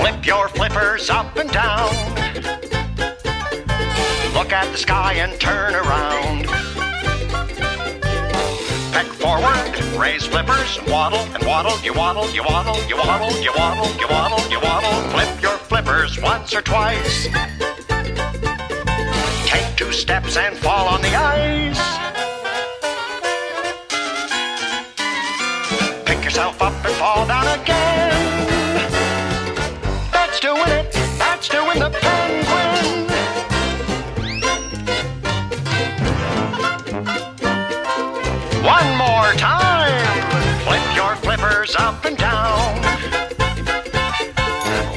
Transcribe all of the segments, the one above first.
Flip your flippers up and down. Look at the sky and turn around. Peck forward, raise flippers, waddle and waddle. You waddle, you waddle, you waddle, you waddle, you waddle, you waddle. Flip your flippers once or twice. Take two steps and fall on the ice. Pick yourself up and fall down again. That's doing it. That's doing the penguin. One more time. Flip your flippers up and down.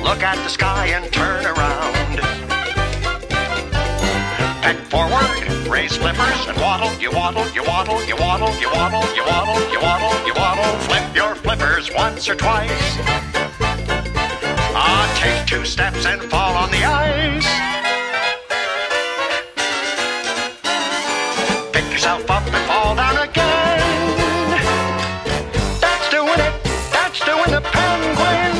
Look at the sky and turn around. Peck forward, raise flippers and waddle. You waddle, you waddle, you waddle, you waddle, you waddle, you waddle, you waddle. Flip your flippers once or twice. Take two steps and fall on the ice. Pick yourself up and fall down again. That's doing it. That's doing the penguin.